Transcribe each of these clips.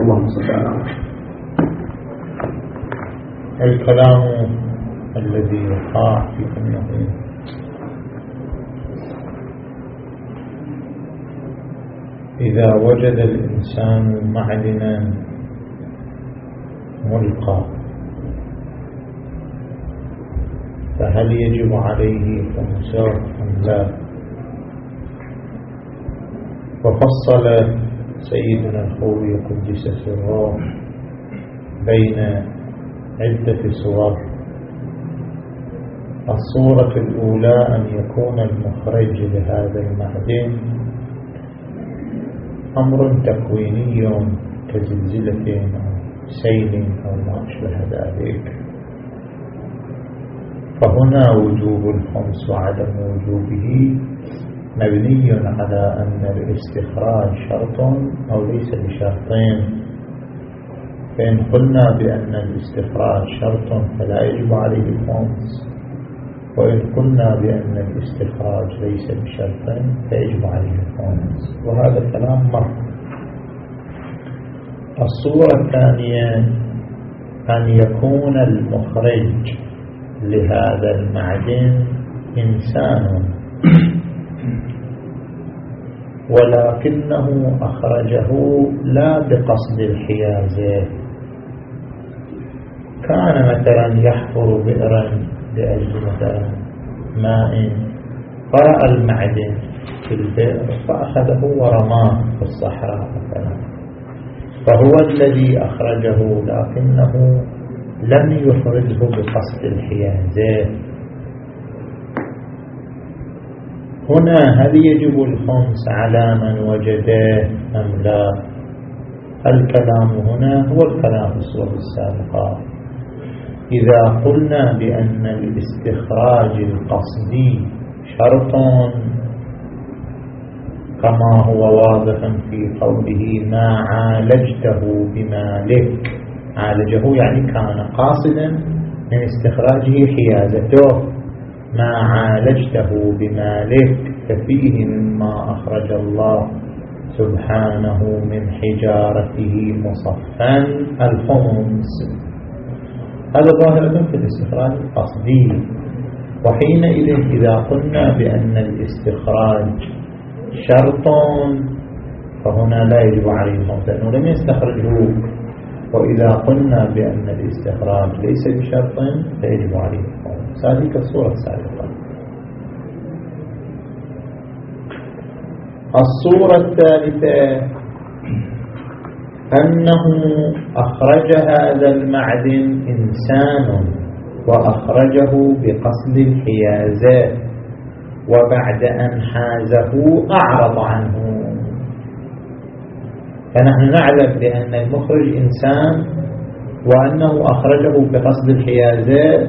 اللهم صل على الكلام الذي يقع في أنه إذا وجد الإنسان معدنا ملقى فهل يجب عليه خمسه أم لا؟ وفصل سيدنا الخوي قدس سره بين عدة صور. الصورة الأولى أن يكون المخرج لهذا المعدن أمر تكويني كزلزلة أو سيل أو ما أشبه ذلك. فهنا وجوب الخمس وعدم وجوبه مبني على أن الاستخراج شرط أو ليس بشرطين. فإن قلنا بأن الاستخراج شرط فلا يجب عليه الخمس. وإن قلنا بأن الاستخراج ليس بشرط فيجب عليه الخمس. وهذا الكلام مر الصورة الثانية أن يكون المخرج لهذا المعدن إنسان. ولكنه أخرجه لا بقصد الحيازة كان مثلا يحفر بئرا لأجل مثلا ماء قرأ المعدن في البئر فأخذه ورماه في الصحراء مثلا. فهو الذي أخرجه لكنه لم يخرجه بقصد الحيازة هنا هل يجب الخمس على من وجده أم لا؟ الكلام هنا هو الكلام في الصور السابقة. إذا قلنا بأن الاستخراج القصدي شرط كما هو واضح في قوله ما عالجته بمالك عالجه يعني كان قاصدا من استخراجه حيازته. ما عالجته بمالك ففيه مما أخرج الله. سبحانه من حجارته مصفا الخمس هذا ظاهرة في الاستخراج القصدي. وحينئذ إذا قلنا بأن الاستخراج شرط فهنا لا يجب عليه الموت لأنه لم يستخرجه. وإذا قلنا بأن الاستخراج ليس بشرط فيجب عليه الموت هذه كالصورة السابقة الصورة الثالثة أنه أخرج هذا المعدن إنسان وأخرجه بقصد الحيازات وبعد أن حازه أعرض عنه. فنحن نعلم بأن المخرج إنسان وأنه أخرجه بقصد الحيازة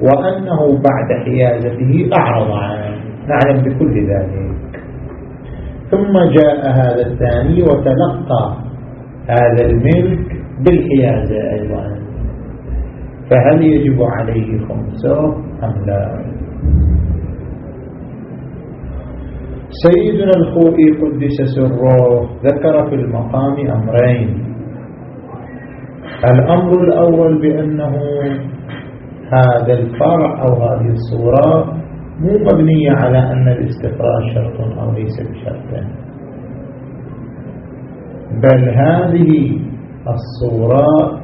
وأنه بعد حيازته أعرض عنه. نعلم بكل ذلك. ثم جاء هذا الثاني وتلقى هذا الملك بالحيازة أيضا. فهل يجب عليه خمسة أم لا؟ سيدنا الخوئي قدس سره ذكر في المقام أمرين. الأمر الأول بأنه هذا الفرع أو هذه الصورة مو مبنية على أن الاستخراج شرط أو ليس بشرط. بل هذه الصورة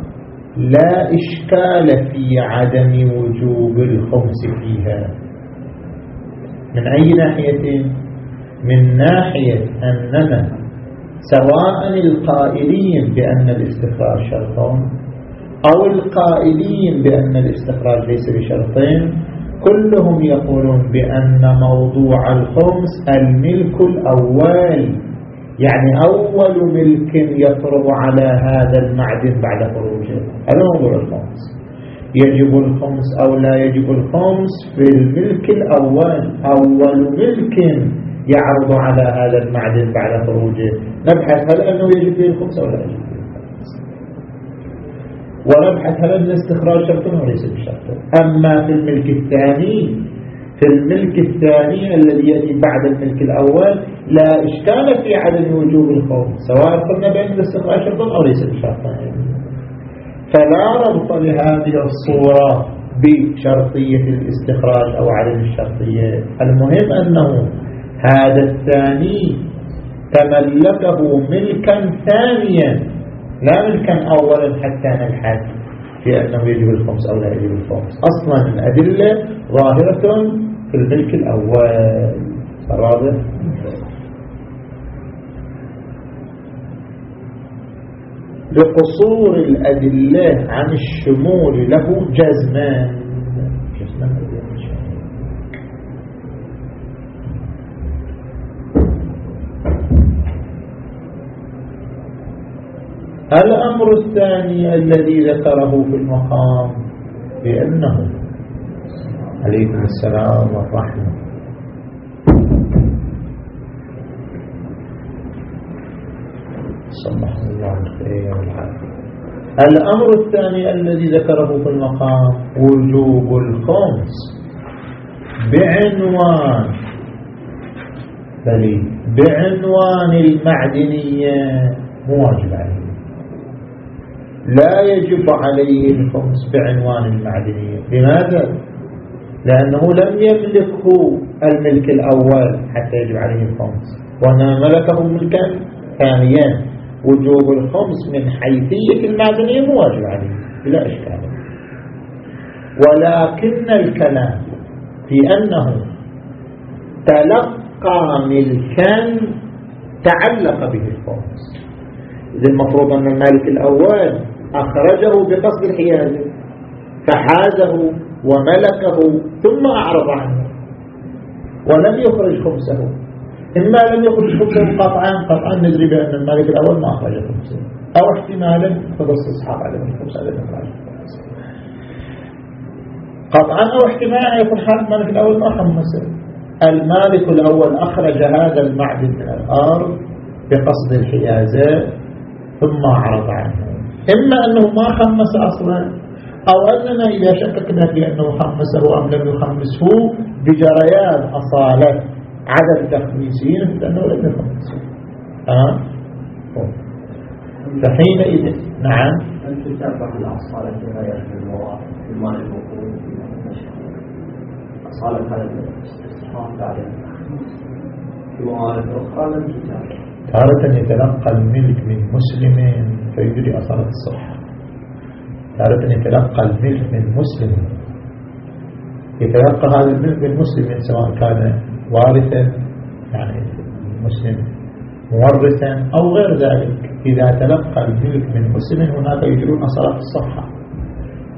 لا إشكال في عدم وجوب الخمس فيها. من أي ناحية؟ من ناحية أننا سواء القائلين بأن الاستخراج شرطون أو القائلين بأن الاستخراج ليس بشرطين كلهم يقولون بأن موضوع الخمس الملك الأول يعني أول ملك يفرض على هذا المعدن بعد خروجه. هذا موضوع الخمس. يجب الخمس أو لا يجب الخمس في الملك الأول. أول ملك يعرض على هذا المعدن بعد خروجه. نبحث هل أنه يجب فيه الخمس أو لا يجب فيه الخمس ونبحث هل أن الاستخراج شرط أو ليس بشرط. أما في الملك الثاني في الملك الثاني الذي يأتي بعد الملك الأول لا إشكال في عدم وجوب الخوف سواء قلنا بين الاستخراج شرطا أو ليس بشرطا فلا ربط لهذه الصورة بشرطية الاستخراج أو عدم الشرطية. المهم أنه هذا الثاني تملكه ملكا ثانيا لا ملكا أولا حتى نلحد في أنه يجب الخمس أو لا يجب الخمس. أصلا الأدلة ظاهرة في الملك الأول. واضح لقصور الأدلة عن الشمول له جزمان. الأمر الثاني الذي ذكره في المقام بأنه عليكم السلام والرحمة. صلح الله الخير والعافية. الأمر الثاني الذي ذكره في المقام وجوب الخمس بعنوان بل بعنوان المعدنية مو واجب عليه لا يجب عليه الخمس بعنوان المعدنية. لماذا؟ لأنه لم يملكه الملك الأول حتى يجب عليه الخمس وأنما ملكه ملكا ثانيا وجوب الخمس من حيثية المعدنية مو واجب عليه. بلا إشكال. ولكن الكلام في أنه تلقى ملكا تعلق به الخمس إذا المفروض أن المالك الأول أخرجه بقصد الحيازة فحازه وملكه ثم أعرض عنه ولم يخرج خمسه إما لم يخرج خمسه قطعا قطعا ندري بأن المالك الأول ما أخرج خمسه أو احتمالا فباستصحاب على الخمس على قطعا أو احتمالا يكون حال المالك الأول ما خمسه المالك الأول أخرج هذا المعدن من الأرض بقصد الحيازة ثم أعرض عنه. إما أنه ما خمس أصلا أو أننا إذا شككنا في أنه خمسه أم لم يخمسه بجريان أصالة عدم تخميسين فأنه لم يخمسه أه؟ فحينئذ نعم. أن تتبع الأصالة في غير المواقف في المال الوقود أصالة هذا الاستثمار بعد في موارد أخرى لم تتابع تارة يتلقى الملك من مسلم فيجري أثر الصحة تارة يتلقى الملك من مسلم. يتلقى هذا الملك من مسلم سواء كان وارثا يعني مسلم مورثا أو غير ذلك. إذا تلقى الملك من مسلم هناك يجرون أصالة الصحة.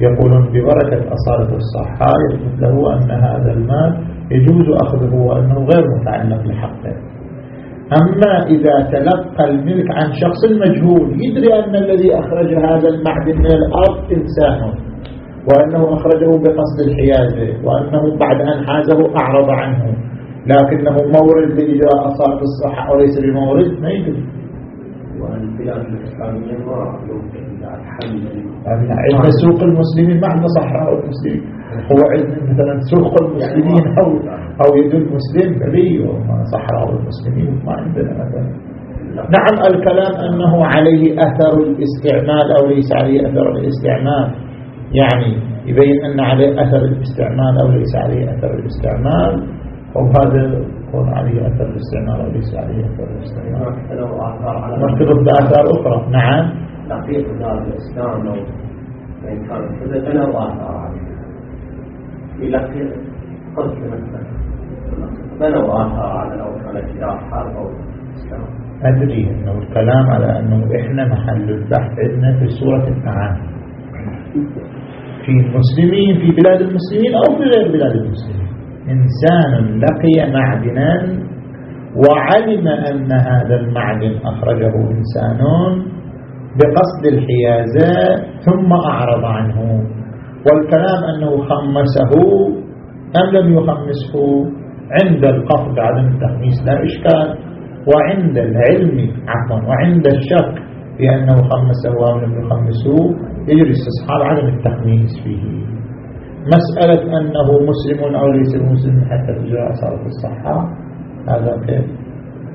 يقولون ببركة أصالة الصحة يثبت له أن هذا المال يجوز أخذه وأنه غير متعلق لحقه أما إذا تلقى الملك عن شخص مجهول يدري أن الذي أخرج هذا المعدن من الأرض إنسان وأنه أخرجه بقصد الحيازة وأنه بعد أن حازه أعرض عنه لكنه مورد لإجراء أصالة الصحة وليس بمورد ما يدري. والبلاد الإسلامية ما عندنا سوق المسلمين؟ ما عندنا صحراء المسلمين. هو عندنا مثلا سوق المسلمين أو أو يد المسلم بري صحراء المسلمين. ما عندنا مثلا. نعم الكلام أنه عليه أثر الاستعمال أو ليس عليه أثر الاستعمال. يعني يبين أن عليه أثر الاستعمال أو ليس عليه أثر الاستعمال. وهذا يكون عليه أثر الاستعمال أو ليس عليه أثر الاستعمال. مرتبط بآثار أخرى. نعم. تحقيق دار الإسلام لو إن كان كذا له آثار عليه لكن قصد مثلا بنوا آثار على لو كان جراح حرب أو إسلام. أدري أنه الكلام على أنه إحنا محل البحث عندنا في سورة التعامل في المسلمين في بلاد المسلمين أو في غير بلاد المسلمين. إنسان لقي معدنا وعلم أن هذا المعدن أخرجه إنسان بقصد الحيازة ثم أعرض عنه. والكلام أنه خمسه أم لم يخمسه؟ عند القصد عدم التخميس لا إشكال. وعند العلم عفوا وعند الشك في أنه خمسه أم لم يخمسه يجري استصحاب عدم التخميس فيه. مسألة أنه مسلم أو ليس مسلم حتى تجرى أصالة الصحة هذا كيف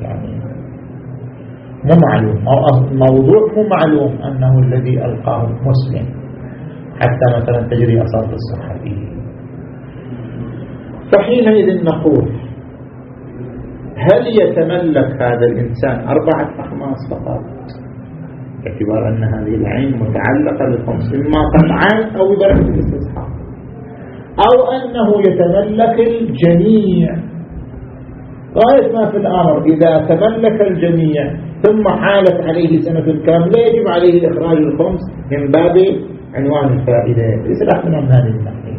يعني مو معلوم. موضوع مو معلوم أنه الذي ألقاه مسلم. حتى مثلا تجري أصالة الصحة فيه. فحينئذ نقول هل يتملك هذا الإنسان أربعة أخماس فقط؟ باعتبار أن هذه العين متعلقة بالخمس إما قطعا أو بدرجة الاستصحاب أو أنه يتملك الجميع. غاية ما في الأمر إذا تملك الجميع ثم حالت عليه سنة كاملة يجب عليه إخراج الخمس من باب عنوان الفائدة. ليس بحثنا من هذه الناحية.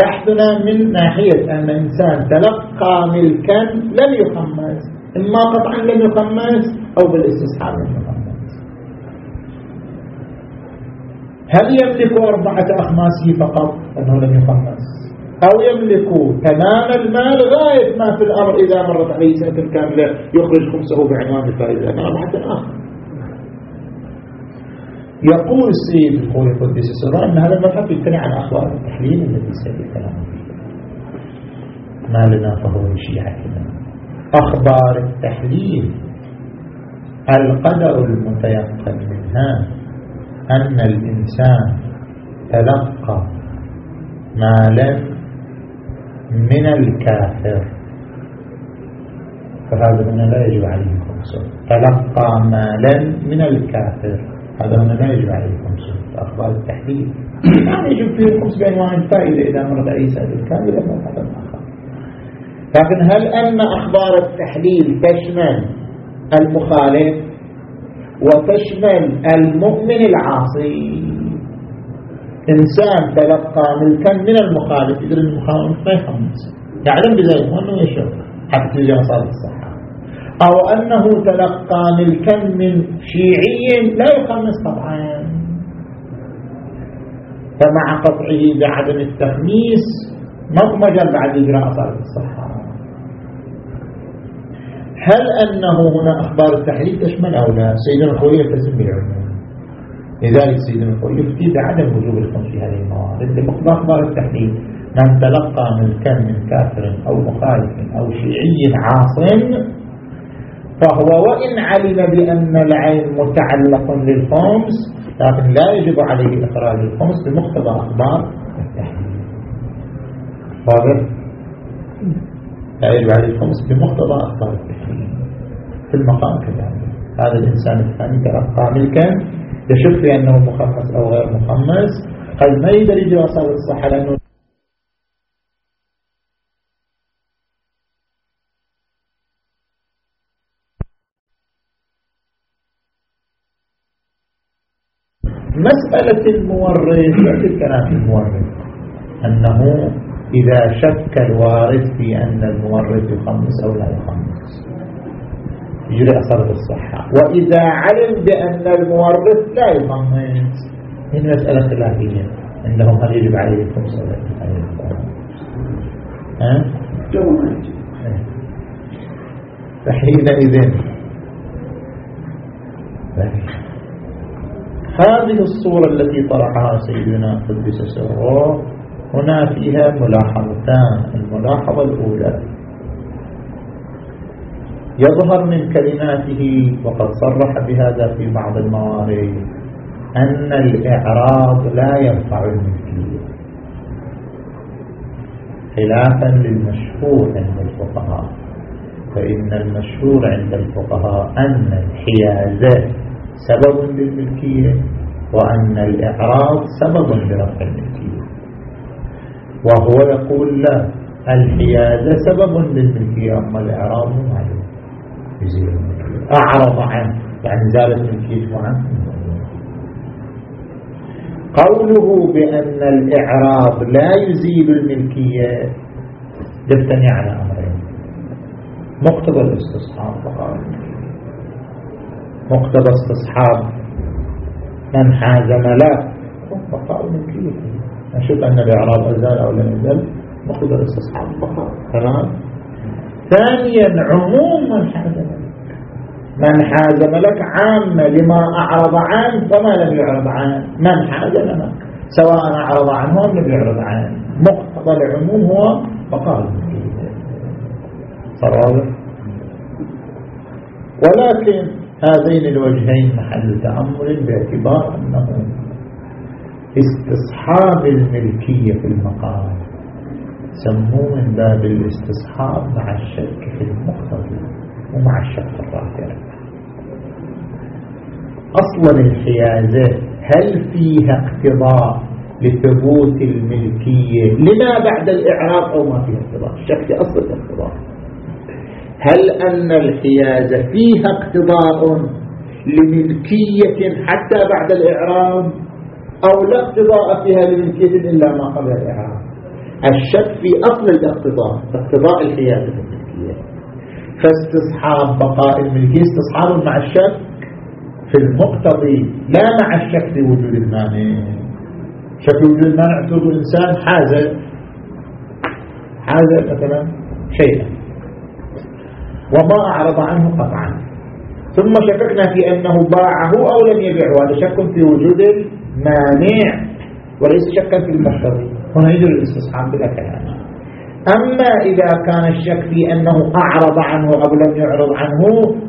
بحثنا من ناحية أن إنسان تلقى ملكا لم يخمس. إما قطعا لم يخمس أو بالاستصحاب يخمس. هل يملك أربعة أخماسه فقط؟ أنه لم يخمس. أو يملك تمام المال غاية ما في الأمر إذا مرت عليه سنة كاملة يخرج خمسه بعنوان الفائدة. هذا بحث آخر يقول السيد الخوي قدس السراء أن هذا المذهب يمتنع عن أخبار التحليل الذي سيد كلامه. فيه ما لنا فهو شيعتنا. أخبار التحليل. القدر المتيقن منها أن الإنسان تلقى مالا من الكافر. فهذا هنا لا يجب عليه خمسه تلقى مالا من الكافر. هذا هنا لا يجب عليه خمسه أخبار التحليل يعني يجب فيه الخمس بعنوان الفائدة إذا مرض أي سائل الكامل إلى هذا آخر لكن هل أن أخبار التحليل تشمل المخالف وتشمل المؤمن العاصي؟ إنسان تلقى ملكا من المخالف يدري المخالف ما يخمس يعلم بذلك أنه يشرب حتى تجي مصادر الصحة. أو أنه تلقى ملكا من شيعي لا يخمس طبعا فمع قطعه بعدم التخميس ما مجال بعد إجراء صادر الصحة. هل أنه هنا أخبار التحريف تشمل أو لا. سيدنا الخوي يلتزم بالعموم لذلك سيدنا الخوي يفتي بعدم وجوب الخمس في هذه الموارد لمقضى أخبار التحريف من تلقى من كم من كافر أو مخالف أو شيعي عاص فهو وإن علم بأن العين متعلق للخمس لكن لا يجب عليه إخراج الخمس بمقتضى أخبار واضح؟ لا يجب عليه الخمس بمقتضى أخبار التحريم في المقام كذلك. هذا الإنسان الثاني تلقى ملكا في أنه مخمس أو غير مخمس. قد ما يقدر يجي وصل الصحة لأنه مسألة المورث لا الكلام المورث أنه إذا شك الوارث في أن المورث يخمس أو لا يخمس. يجري أثر الصحة وإذا علم بأن المورث لا يخمس هنا مسألة خلافية؟ عندهم هل يجب عليه الخمس أو لا يجب عليه الخمس ها؟ فحينئذ. هذه الصورة التي طرحها سيدنا قدس سره هنا فيها ملاحظتان. الملاحظة الأولى يظهر من كلماته وقد صرح بهذا في بعض الموارد أن الإعراض لا ينفع الملكية خلافا للمشهور عند الفقهاء فإن المشهور عند الفقهاء أن الحيازة سبب للملكية وأن الإعراض سبب لرفع الملكية. وهو يقول لا الحيازة سبب للملكية أما الإعراض معلوم. أعرض عنه يعني زالت ملكيته عنه قوله بأن الإعراض لا يزيل الملكية. يبتني على أمرين. مقتضى الاستصحاب فقال مقتضى استصحاب من حاز ملاك بقاء ملكيته نشوف أن الإعراب أزال أو لم يزل مقتضى الاستصحاب فقط. تمام؟ ثانيا عموم من حاز ملك. من حاز ملك عامة لما أعرض عنه وما لم يعرض عنه. من حاز ملك؟ سواء أعرض عنه أم لم يعرض عنه. مقتضى العموم هو الملكية صار ولكن هذين الوجهين محل تأمل باعتبار أنه استصحاب الملكية في المقام. سموه من باب الاستصحاب مع الشك في المقتضي ومع الشك في أصلا الحيازة هل فيها اقتضاء لثبوت الملكية؟ لما بعد الإعراب أو ما فيها اقتضاء؟ الشك في أصل الاقتضاء. هل أن الحيازة فيها اقتضاء لملكية حتى بعد الإعراب أو لا اقتضاء فيها لملكية إلا ما قبل الإعراب؟ الشك في أصل الاقتضاء اقتضاء الحيازة الملكية فاستصحاب بقاء الملكية استصحاب مع الشك في المقتضي لا مع الشك في وجود المانع. شك في وجود المانع تقول الإنسان حاز. حاز مثلا شيئا. وما أعرض عنه قطعا. ثم شككنا في أنه باعه أو لم يبيعه هذا شك في وجود المانع وليس شكا في المقتضي. هنا يجري الإستصحاب بلا كلام. أما إذا كان الشك في أنه أعرض عنه أو لم يعرض عنه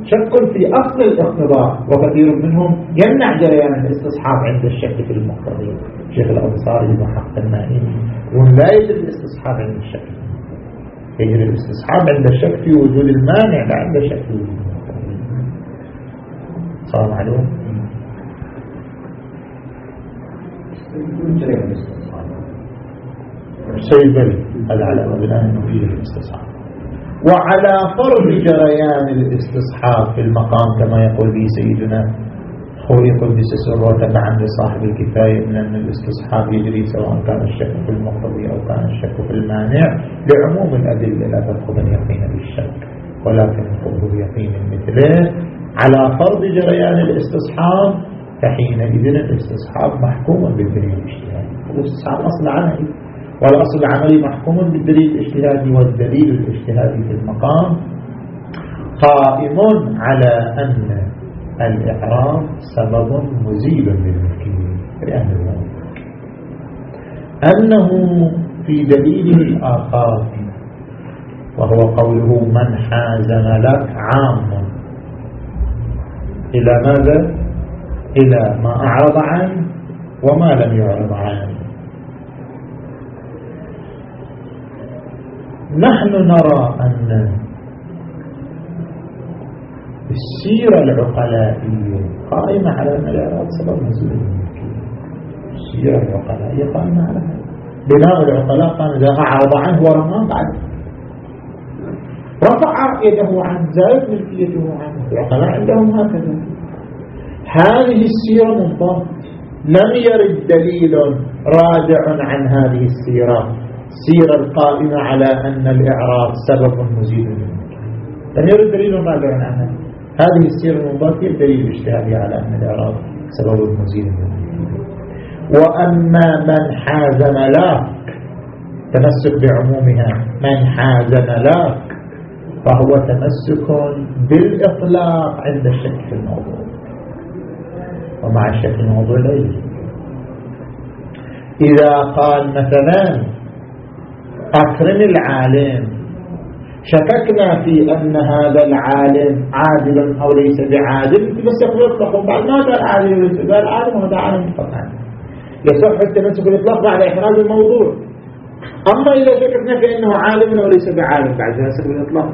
شك في أصل الاقتضاء. وكثير منهم يمنع جريان الإستصحاب عند الشك في المقتضي. شيخ الأنصاري وحق النائم ولا يجري الإستصحاب عند الشك يجري الإستصحاب عند الشك في وجود المانع لا عند الشك في وجود المقتضي. صار معلوم على مبنى أنه فيه الاستصحاب. وعلى فرض جريان الاستصحاب في المقام كما يقول به سيدنا خوي قدس سره تبعا لصاحب الكفاية من أن الاستصحاب يجري سواء كان الشك في المقتضي أو كان الشك في المانع. لعموم الأدلة لا تأخذ اليقين بالشك ولكن خذه بيقين مثله على فرض جريان الاستصحاب فحينئذ الاستصحاب محكوم بالدليل الاجتهادي. الاستصحاب أصل عملي. والأصل العملي محكوم بالدليل الاجتهادي والدليل الاجتهادي في المقام. قائم على أن الإعراب سبب مزيل للملكية لأن أنه في دليله الآخر وهو قوله من حاز ملك عام إلى ماذا؟ إلى ما أعرض عنه وما لم يعرض عنه. نحن نرى أن السيرة العقلائية قائمة على الإعراض سبب نزول السيرة العقلائية قائمة على بناء العقلاء قال إذا أعرض عنه ورماه بعد. رفع يده عنه زالت ملكيته عنه العقلاء عندهم هكذا. هذه السيرة منضبط لم يرد دليل رادع عن هذه السيرة. السيرة القائمة على أن الإعراض سبب مزيد لم يرد دليل رابع عنها هذه السيرة المضافية الدليل الاجتهادي على أن الإعراض سبب مزيد وأما من حاز ملاك تمسك بعمومها من حاز ملاك فهو تمسك بالإطلاق عند الشك في الموضوع. ومع الشك في الموضوع لا إذا قال مثلا أكرم العالم. شككنا في أن هذا العالم عادل أو ليس بعادل. بس يقول يطلق بعد ما قال عادل وليس قال عالم وهذا عالم فقط. يصح التمسك بالإطلاق بعد إحراز الموضوع. أما إذا شككنا في أنه عالم وليس بعالم بعد تمسك بالإطلاق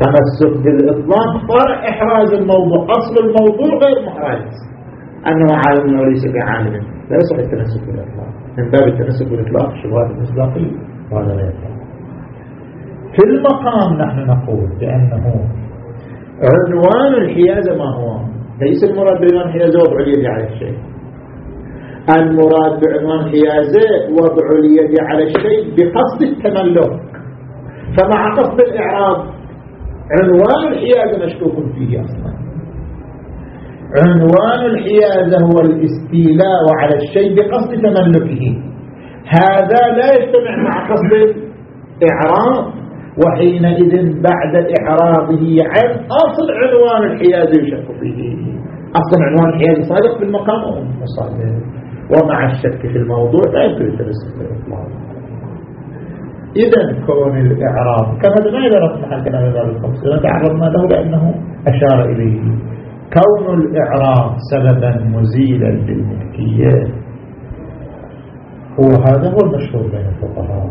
تمسك بالإطلاق فرع إحراز الموضوع. أصل الموضوع غير محرز أنه عالم وليس بعالم. لا يصح التمسك بالإطلاق. من باب التمسك بالإطلاق شبهات المصداقية وهذا لا يفعل في المقام نحن نقول بأنه عنوان الحيازة ما هو؟ ليس المراد بعنوان الحيازة وضع اليد على الشيء. المراد بعنوان الحيازة وضع اليد على الشيء بقصد التملك. فمع قصد الإعراض عنوان الحيازة مشكوك فيه أصلا. عنوان الحيازة هو الاستيلاء على الشيء بقصد تملكه. هذا لا يجتمع مع قصد الإعراض وحينئذ بعد إعراضه عن أصل عنوان الحيازة يشك فيه. أصل عنوان الحيازة صادق في المقام أو مصادق ومع الشك في الموضوع لا يمكن التمسك بالإطلاق. إذا كون الإعراب كما ما إذا محل كلام الباب الخمس تعرضنا له لأنه أشار إليه. كون الإعراب سببا مزيلا للملكية. هو هذا هو المشهور بين الفقهاء.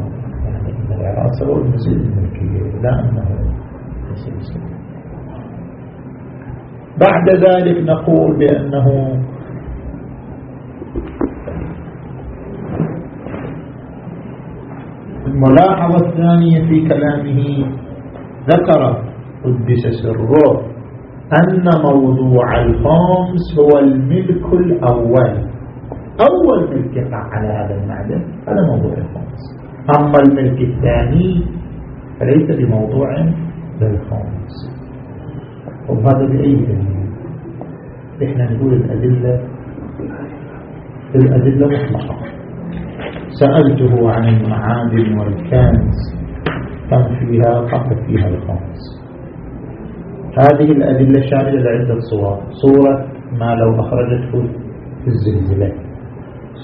يعني أن الإعراب سبب مزيل للملكية لا أنه بعد ذلك نقول بأنه الملاحظة الثانية في كلامه ذكر قدس سره. أن موضوع الخمس هو الملك الأول. أول ملك يقع على هذا المعدن هذا موضوع الخمس أما الملك الثاني فليس بموضوع للخمس وهذا بأي دليل؟ إحنا نقول الأدلة الأدلة مطلقة. سألته عن المعادن والكنز كم فيها قال فيها الخمس هذه الأدلة شاملة لعدة صور. صورة ما لو أخرجته في الزلزلة.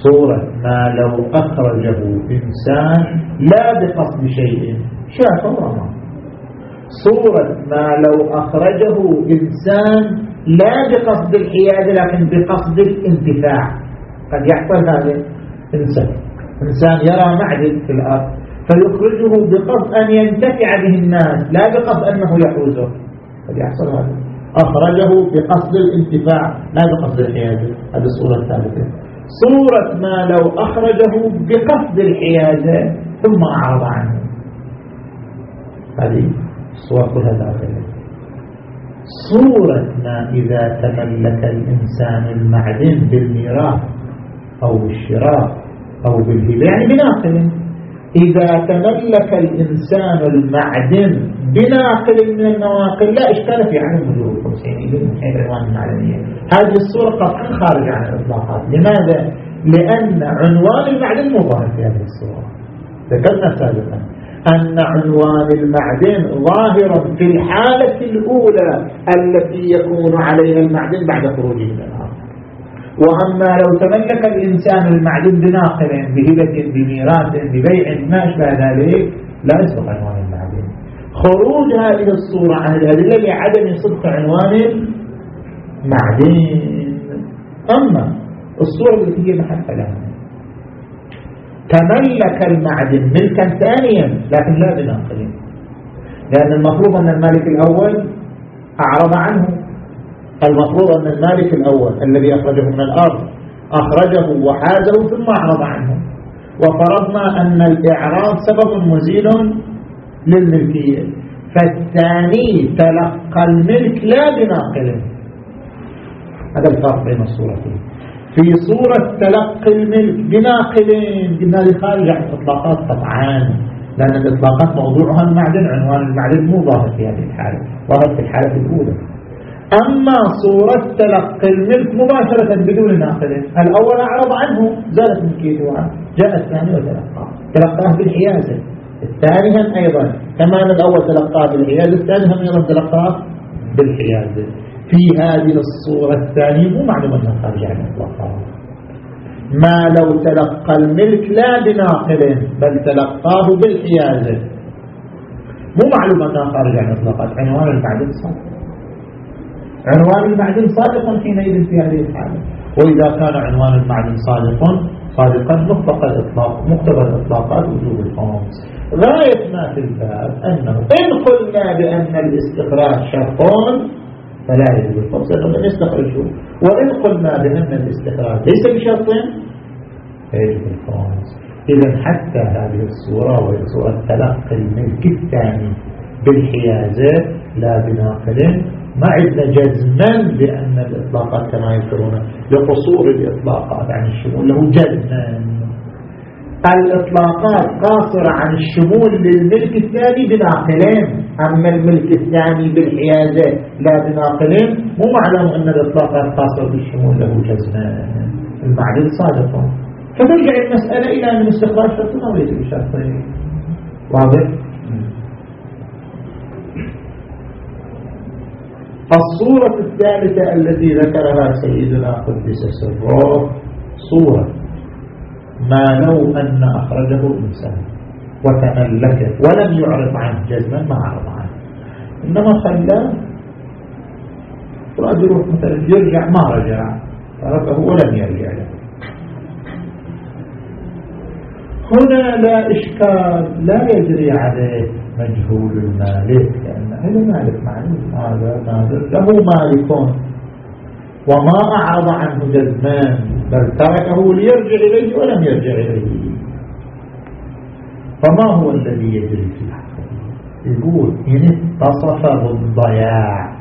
صورة ما لو أخرجه إنسان لا بقصد شيء. شاف ورمى صورة ما لو أخرجه إنسان لا بقصد الحيادة لكن بقصد الانتفاع. قد يحصل هذا إنسان. إنسان يرى معدن في الأرض فيخرجه بقصد أن ينتفع به الناس لا بقصد أنه يحوزه. قد يحصل هذا. أخرجه بقصد الانتفاع لا بقصد الحيازة هذه الصورة الثالثة صورة ما لو أخرجه بقصد الحيازة ثم أعرض عنه. هذه الصور كلها داخلة صورة ما إذا تملك الإنسان المعدن بالميراث أو بالشراء أو بالهبة يعني بناقل. إذا تملك الإنسان المعدن بناقل من النواقل لا إشكال في عدم وجود الحسيني من حيث عنوان المعدنية. هذه الصورة قطعا خارجة عن الإطلاقات. لماذا؟ لأن عنوان المعدن مو ظاهر في هذه الصورة. ذكرنا سابقا. أن عنوان المعدن ظاهرا في الحالة الأولى التي يكون عليها المعدن بعد خروجه من الأرض. وأما لو تملك الإنسان المعدن بناقل بهبة بميراث ببيع ما أشبه ذلك لا يسبق عنوان المعدن خروج هذه الصورة عن الأدلة لعدم صدق عنوان المعدن أما الصورة التي هي محل تملك المعدن ملكا ثانيا لكن لا بناقل. لأن المفروض أن المالك الأول أعرض عنه. المفروض أن المالك الأول الذي أخرجه من الأرض أخرجه وحازه ثم أعرض عنه. وفرضنا أن الإعراض سبب مزيل للملكية. فالثاني تلقى الملك لا بناقل. هذا الفرق بين الصورتين. في صورة تلقي الملك بناقلين قلنا هذه خارج عن الإطلاقات قطعان. لأن الإطلاقات موضوعها المعدن عنوان المعدن مو ظاهر في هذه الحالة. ظاهر في الحالة الأولى. أما صورة تلقي الملك مباشرة بدون ناقل الأول أعرض عنه زالت ملكيته جاء الثاني وتلقاه. تلقاه بالحيازة الثاني هم أيضا. كما أن الأول تلقاه بالحيازة الثاني هم أيضا تلقاه بالحيازة في هذه الصورة الثانية مو معلوم أنها خارج عن الإطلاقات ما لو تلقى الملك لا بناقل بل تلقاه بالحيازة مو معلوم أنها خارج عن الإطلاقات عنوان المعدن صار عنوان المعدن صادق حينئذ في هذه الحالة. وإذا كان عنوان المعدن صادقا صادقا مطلق الإطلاق مقتضى الإطلاقات وجوب الخمس غاية ما في الباب أنه إن قلنا بأن الاستخراج شرط فلا يجب الخمس لأنه من يستخرجه وإن قلنا بأن الاستخراج ليس بشرط فيجب الخمس إذا حتى هذه الصورة وهي صورة تلقي الملك الثاني بالحيازة لا بناقل ما عندنا جزما بأن الإطلاقات كما يذكرون لقصور الإطلاقات عن الشمول؟ له جزما الإطلاقات قاصرة عن الشمول للملك الثاني بناقلين. أما الملك الثاني بالحيازة لا بناقلين مو معلوم أن الإطلاقات قاصرة بالشمول له جزما المعدل صادقة فترجع المسألة إلى أن الاستخراج شرط نظرية بشرطين واضح؟ الصورة الثالثة التي ذكرها سيدنا قدس سره صورة ما لو أن أخرجه إنسان وتملكه ولم يعرض عنه جزما ما عرض عنه. إنما خلاه رجل مثلا يرجع ما رجع تركه ولم يرجع له. هنا لا إشكال لا يجري عليه. مجهول المالك لأن أهل مالك معلوم. هذا مالك له مالكون وما أعرض عنه جزمان بل تركه ليرجع إليه ولم يرجع إليه. فما هو الذي يجري في الحق؟ يقول إن اتصف بالضياع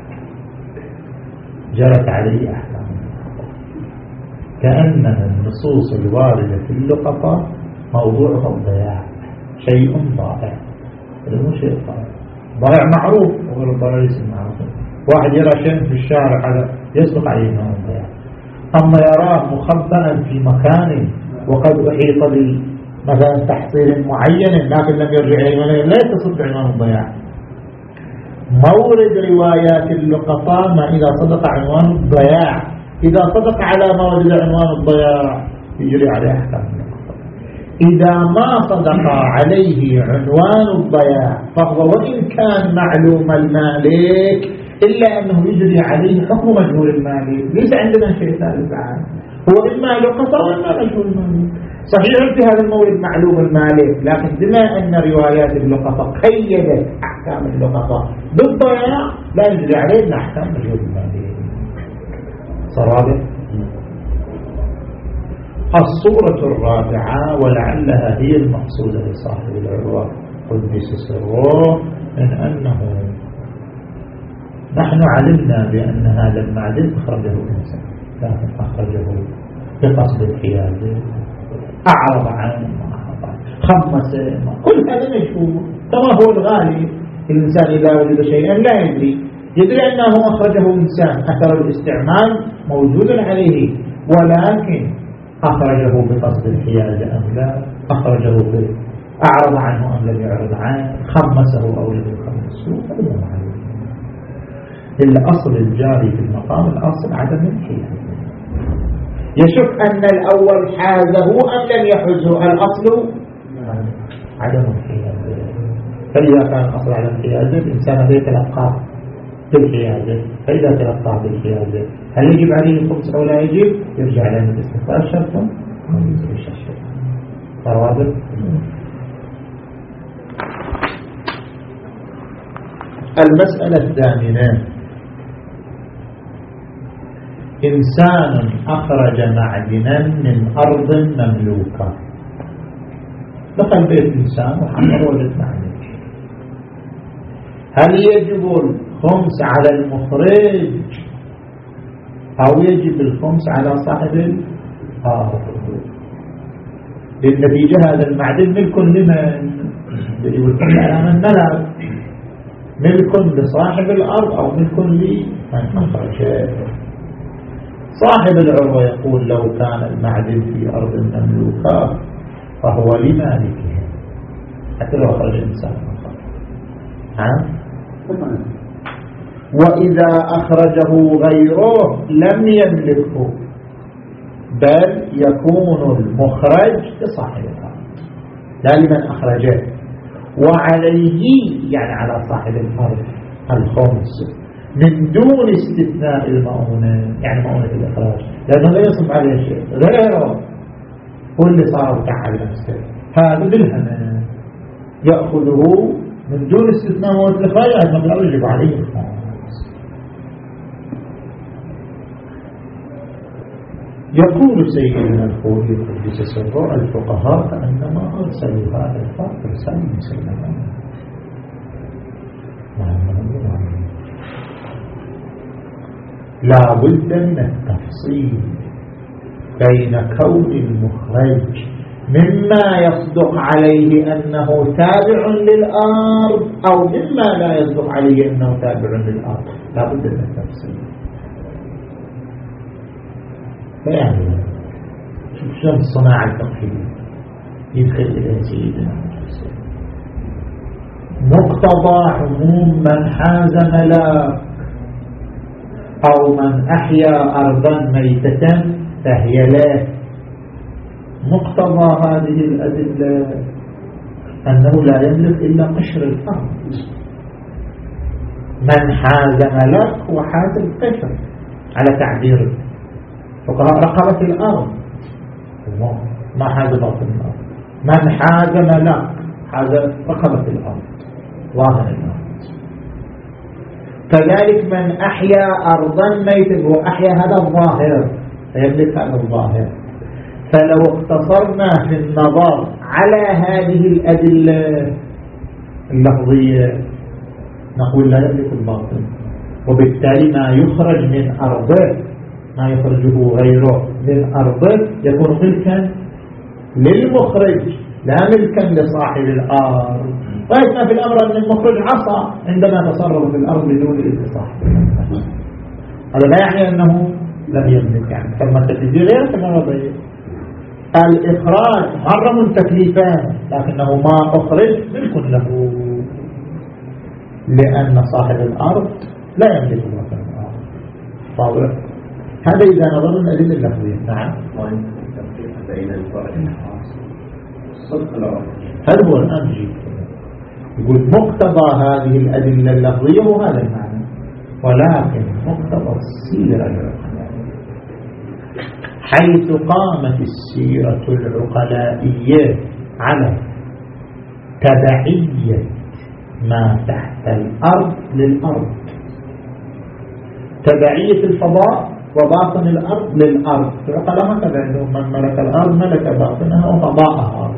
جرت عليه أحكام. كأنها النصوص الواردة في اللقطة موضوعها الضياع شيء ضائع. هذا مو شيء ضائع ضائع معروف وغير الضائع ليس معروف. واحد يرى شيء في الشارع هذا يصدق عليه إنه الضياع أما يراه مخبئا في مكان وقد أحيط مثلا تحصيل معين لكن لم يرجع إليه لا يتصل بعنوان الضياع مورد روايات اللقطاء ما إذا صدق عنوان الضياع إذا صدق على ما عنوان الضياع يجري عليه أحكام. إذا ما صدق عليه عنوان الضياع فهو وإن كان معلوم المالك إلا أنه يجري عليه حكم مجهول المالك. ليس عندنا شيء ثالث عنه هو إما لقطة وإما مجهول المالك. صحيح في هذا المورد معلوم المالك لكن بما أن روايات اللقطة قيدت أحكام اللقطة بالضياع لا يجري عليه أحكام مجهول المالك. صار الصورة الرابعة ولعلها هي المقصودة لصاحب العروة قدس سره من أنه نحن علمنا بأن هذا المعدن أخرجه إنسان لكن أخرجه بقصد الحيازة أعرض عنه خمس كل هذا مشهور. كما هو الغالي الإنسان إذا وجد شيئا لا يدري. يدري أنه أخرجه إنسان أثر الاستعمال موجود عليه ولكن أخرجه بقصد الحيازة أم لا أخرجه. أعرض عنه أم لم يعرض عنه خمسه أو لم يخمسه هذا معلوم الأصل الجاري في المقام الأصل عدم الحيازة يشك أن الأول حازه أم لم يحزه؟ الأصل؟ عدم الحيازة فإذا كان الأصل عدم الحيازة الإنسان يتلقى بالحيازة فإذا تلقى بالحيازة هل يجب عليه الخمس أو لا يجب؟ يرجع لنا الاستغفار شرطا. ما يجب الشرط فواضح المسألة الثامنة. إنسان أخرج معدنا من أرض مملوكة. دخل بيت إنسان وحمر وجد معدن. هل يجب الخمس على المخرج أو يجب الخمس على صاحب الأرض بالنتيجة هذا المعدن ملك لمن؟ الخمس على من ملك ملك لصاحب الأرض أو ملك لمن أخرجه صاحب العروة يقول لو كان المعدن في أرض مملوكة فهو لمالكه. حتى لو أخرج إنسان ها؟ وإذا أخرجه غيره لم يملكه بل يكون المخرج لصاحب الأرض لا لمن أخرجه. وعليه يعني على صاحب الأرض الخمس من دون استثناء المؤونة يعني مؤونة الإخراج. لأنه لا يصب عليه شيء غيره. هو اللي صار وتعال نفسه هذا بالهمن يأخذه من دون استثناء مؤونة الإخراج هذا مبلغ يجب عليه. يقول سيدنا الخوري قدس سره الفقهاء كأنما أرسلوا هذا الفاق رسالة مسلمة لا بد من التفصيل بين كون المخرج مما يصدق عليه أنه تابع للأرض أو مما لا يصدق عليه أنه تابع للأرض. لا بد من التفصيل. فيعني شوف شلون الصناعة الفقهية يدخل إلى سيدنا مقتضى عموم من حاز ملاك أو من أحيا أرضا ميتة فهي له مقتضى هذه الأدلة أنه لا يملك إلا قشر الأرض من حاز ملك وحاز القشر على تعبير فقراء رقبة الأرض. ما حاز باطن الأرض؟ من حاز ملك حاز رقبة الأرض. ظاهر الأرض كذلك من أحيا أرضا ميتا وأحيا هذا الظاهر. فيملك هذا الظاهر. فلو اقتصرنا في النظر على هذه الأدلة اللفظية نقول لا يملك الباطل. وبالتالي ما يخرج من أرضه ما يخرجه غيره من أرضه يكون ملكا للمخرج لا ملكا لصاحب الأرض. ويسمى في الأمر أن المخرج عصى عندما تصرف في الأرض بدون إذن صاحب هذا لا يعني أنه لم يملك يعني. ثم التكليف غير كما الإخراج محرم تكليفان لكنه ما أخرج ملك له. لأن صاحب الأرض لا يملك وطن الأرض واضح؟ هذا إذا نظرنا الأدلة اللفظية نعم. بين هذا هو الآن يقول مقتضى هذه الأدلة اللفظية هو هذا المعنى. ولكن مقتضى السيرة العقلائية حيث قامت السيرة العقلائية على تبعية ما تحت الأرض للأرض. تبعية الفضاء وباطن الأرض للأرض. العقلاء ما تبعدهم من ملك الأرض ملك باطنها وفضاءها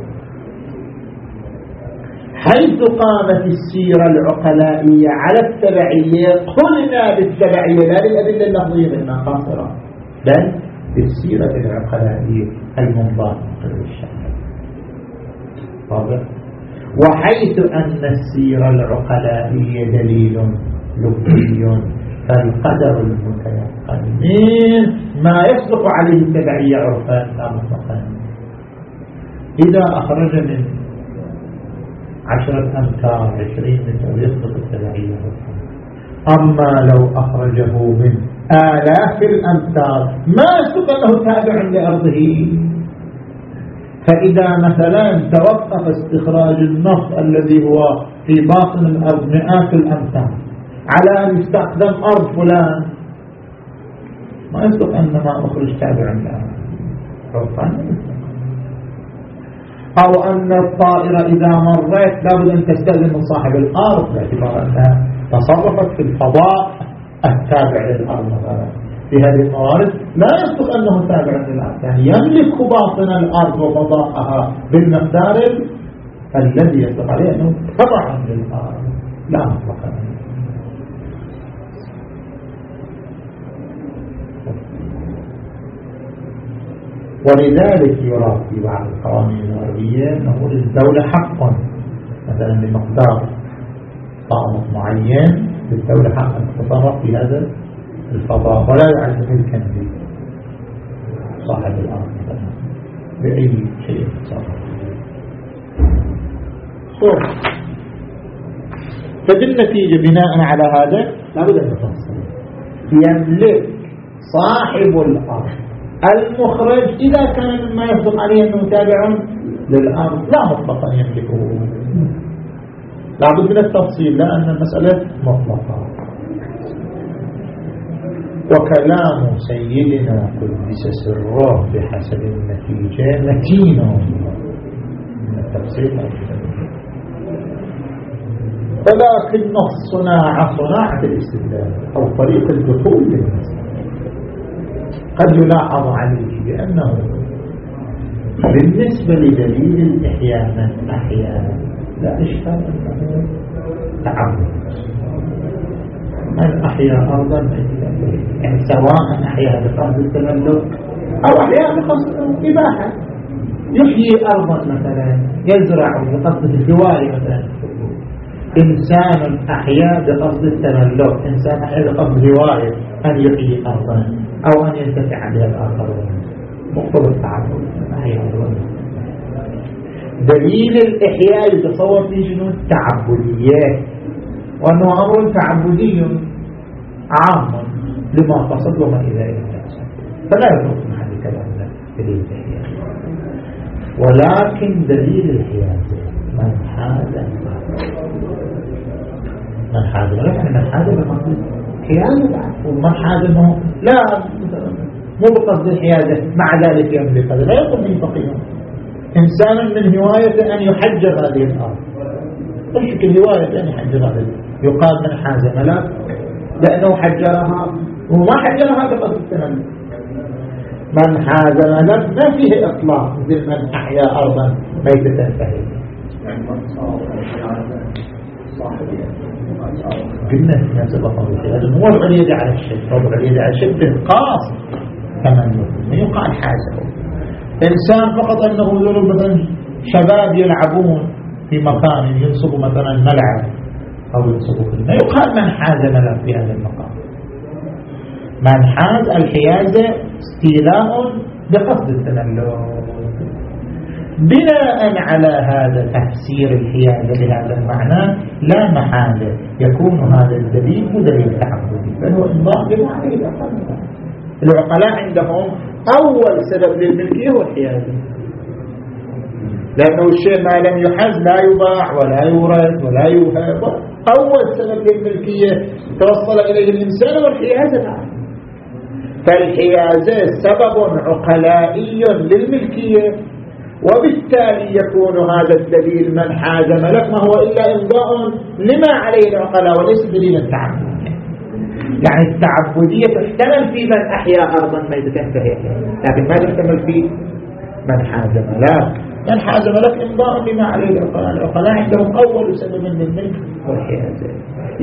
حيث قامت السيرة العقلائية على التبعية قلنا بالتبعية لا للأدلة اللفظية بالمقاصرة بل بالسيرة العقلائية المنضاة من الشعب واضح؟ وحيث أن السيرة العقلائية دليل لبي فالقدر المتيقن. من ما يصدق عليه التبعية عرفا لا مطلقا إذا أخرج من عشرة أمتار عشرين متر يصدق التبعية عرفا أما لو أخرجه من آلاف الأمتار ما يصدق أنه تابع لأرضه. فإذا مثلا توقف استخراج النفط الذي هو في باطن الأرض مئات الأمتار على أن يستخدم أرض فلان. ما يصدق أن ما أخرج تابع لها أو أن الطائرة إذا مرت لابد أن تستأذن من صاحب الأرض باعتبار أنها تصرفت في الفضاء التابع للأرض مثلا. في هذه الموارد لا يصدق أنه تابع للأرض. يعني يملك باطن الأرض وفضاءها بالمقدار الذي يصدق عليه أنه تبع للأرض. لا مطلقا ولذلك يرى في بعض القوانين الغربية أنه للدولة حق. مثلا بمقدار طعم معين للدولة حق أن تتصرف في هذا الفضاء. ولا يعد ملكا صاحب الأرض بأي شيء تصرف فبالنتيجة بناء على هذا. لابد أن نفصل يملك صاحب الأرض. المخرج إذا كان مما يصدق عليه أنه تابع للأرض لا مطلقا يملكه. لابد من التفصيل لأن المسألة مطلقة. وكلام سيدنا قدس سره بحسب النتيجة متين من التفصيل ولكن الصناعة صناعة الاستدلال أو طريق الدخول للمسألة قد يلاحظ عليه بأنه بالنسبة لدليل الإحياء من أحياء لا إشكال أنه تعبد من أحيا أرضا؟ يعني سواء أحيا بقصد التملك أو أحيا بقصد الإباحة. يحيي أرضا مثلا يزرع بقصد الهواية مثلا. إنسان أحيا بقصد التملك إنسان أحيا بقصد هواية أن يحيي أرضا. أو أن ينتفع بها الآخرون مقتضى التعبد أرضا دليل الإحياء يتصور في شنو التعبديات وأنه أمر تعبدي عام لما قصد وما إذا فلا يدرك محل كلام دليل ولكن دليل الحيازة من حاز من ولكن من حاز حيازة ومن حاز إنه لا مو بقصد الحيازة مع ذلك يملك. هذا لا يقول به فقيه. إنسان من هوايته أن يحجر هذه الأرض. تشكل هواية أن يحجر هذه يقال من حاز ملاك لأنه حجرها وما حجرها بقصد التملك من حاز ملك ما فيه إطلاق. مثل من أحيا أرضا ميتة فهي قلنا ما سبق هذا مو وضع اليد على الشد وضع اليد على الشد بالقاص تملك ما يقال حازه إنسان فقط أنه يقول مثلا شباب يلعبون في مكان ينصب مثلا ملعب أو ينصب ما يقال من حاز ملك في هذا المقام؟ من حاز الحيازة استيلاء بقصد التملك. بناء على هذا تفسير الحيازة لهذا المعنى لا محالة يكون هذا الدليل دليل تعبدي بل هو إنضاء بمعنى العقلاء عندهم أول سبب للملكية هو الحيازة لأنه الشيء ما لم يحز لا يباع ولا يورث ولا يوهب أول سبب للملكية توصل إليه الإنسان هو الحيازة فالحيازة سبب عقلائي للملكية. وبالتالي يكون هذا الدليل من حاز ملك ما هو إلا إمضاء لما عليه العقلاء وليس دليل التعبد. يعني التعبدية تحتمل في من أحيا أرضا ميتة فهي لكن ما تحتمل في من حاز ملك. من حاز ملك إمضاء لما عليه العقلاء العقلاء عندهم أول سبب من الملك والحيازة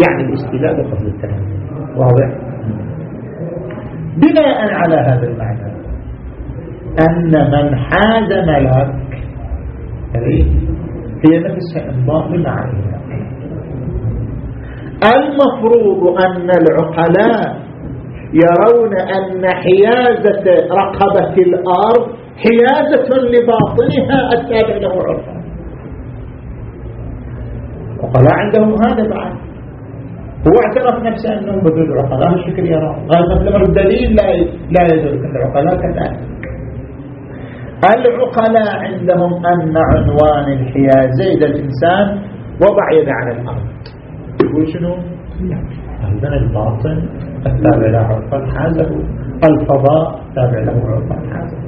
يعني الاستيلاء بفضل التنمي واضح؟ بناء على هذا المعنى. أن من حاز ملك هي نفسها إمضاء لمعانيها المفروض أن العقلاء يرون أن حيازة رقبة الأرض حيازة لباطنها التابع له عرفا العقلاء عندهم هذا بعد. هو اعترف نفسه أنه بدون العقلاء الشكل يرى غالبا الأمر الدليل لا يدرك العقلاء كذلك. العقلاء عندهم أن عنوان الحيازة إذا الإنسان وضع يده على الأرض. يقول شنو؟ عندنا الباطن التابع له عرفا حازه الفضاء تابع له عرفا حازه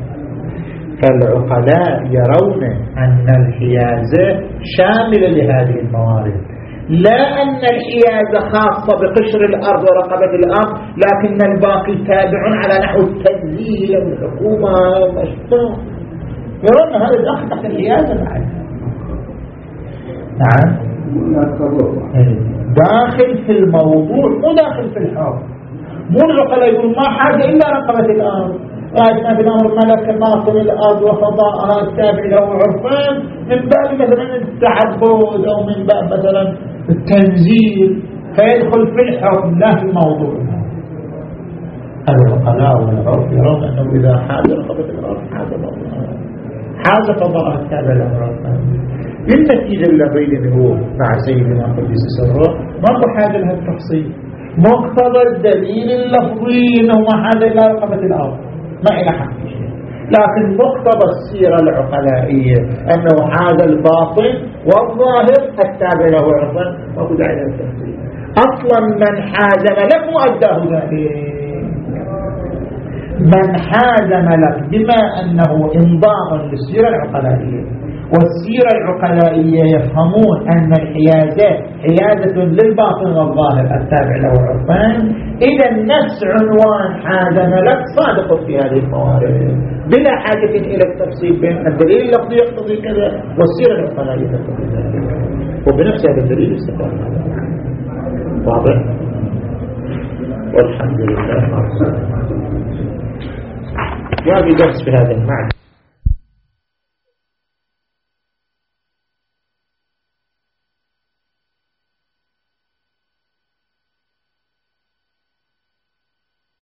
فالعقلاء يرون أن الحيازة شاملة لهذه الموارد. لا أن الحيازة خاصة بقشر الأرض ورقبة الأرض لكن الباقي تابع على نحو التنزيل والحكومة والمشروع يرون هذا داخل تحت الحيازة بعد نعم. داخل في الموضوع مو داخل في الحكم مو العقلاء يقول ما حاجة إلا رقبة الأرض. رأيتنا بالأمر ملك ناصر الأرض وفضاءها التابع له عرفان. من باب مثلا التعبد أو من باب مثلا التنزيل فيدخل في الحكم لا في الموضوع. العقلاء والعرف يرون أنه إذا حاز رقبة الأرض حاز حاز فضاءها التابع له. عرفان بالنتيجة اللي هو مع سيدنا قدس سره ماكو حاجة لها التفصيل؟ مقتضى الدليل اللفظي إنه ما حاجة إلى رقبة الأرض. ما إلى حق لكن مقتضى السيرة العقلائية إنه هذا الباطن والظاهر التابع له عرفا ماكو داعي للتفصيل أصلا من حاز ملك مؤداه ذلك. من حاز ملك بما أنه إنضاء للسيرة العقلائية. والسيرة العقلائية يفهمون أن الحيازة حيازة للباطن والظاهر التابع له عرفان إذا نفس عنوان هذا ملك صادق في هذه الموارد. بلا حاجة إلى التفصيل بين الدليل اللفظي يقتضي كذا والسيرة العقلائية تقتضي ذلك. وبنفس هذا الدليل استقام واضح؟ والحمد لله وهذه درس في هذا المعنى.